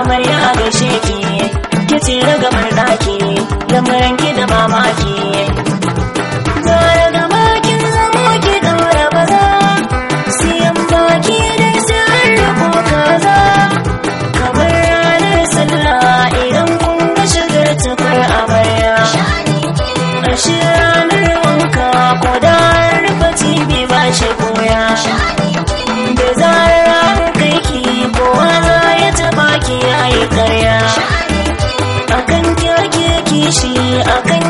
amarya gaishe ki kici ragamar daki lamarin ki da mamaki. I think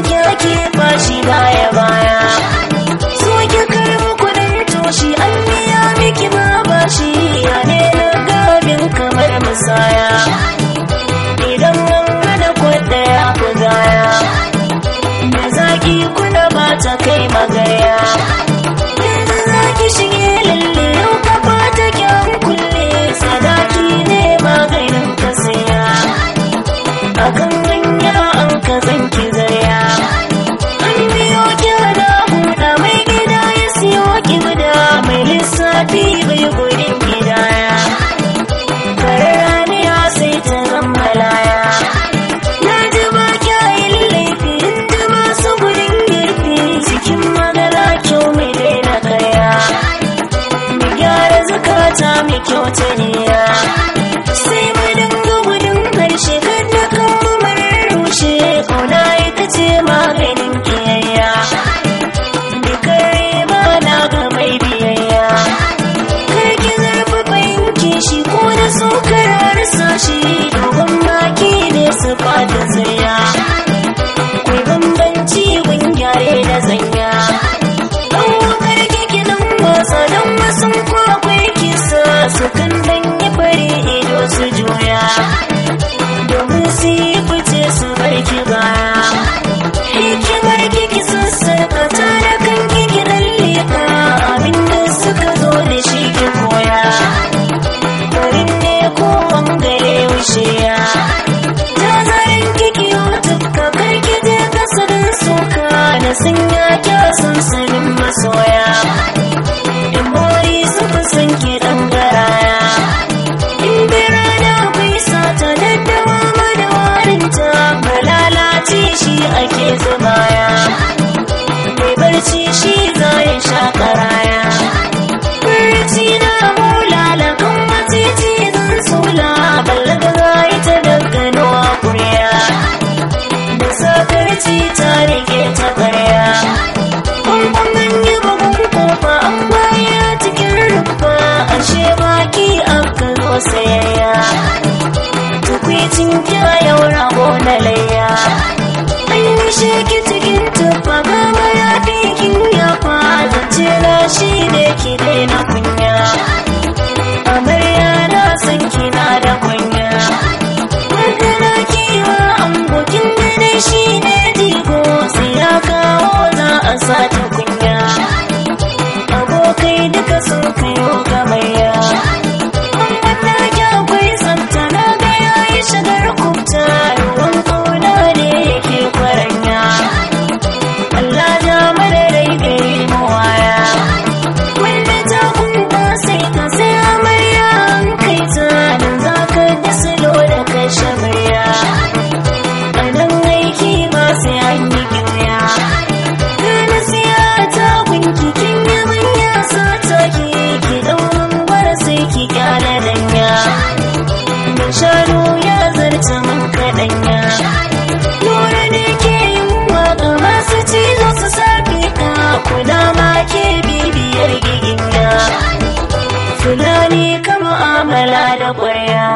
saya na kyau sansanin masoya. tunani ka mu'amala da ƙwarya.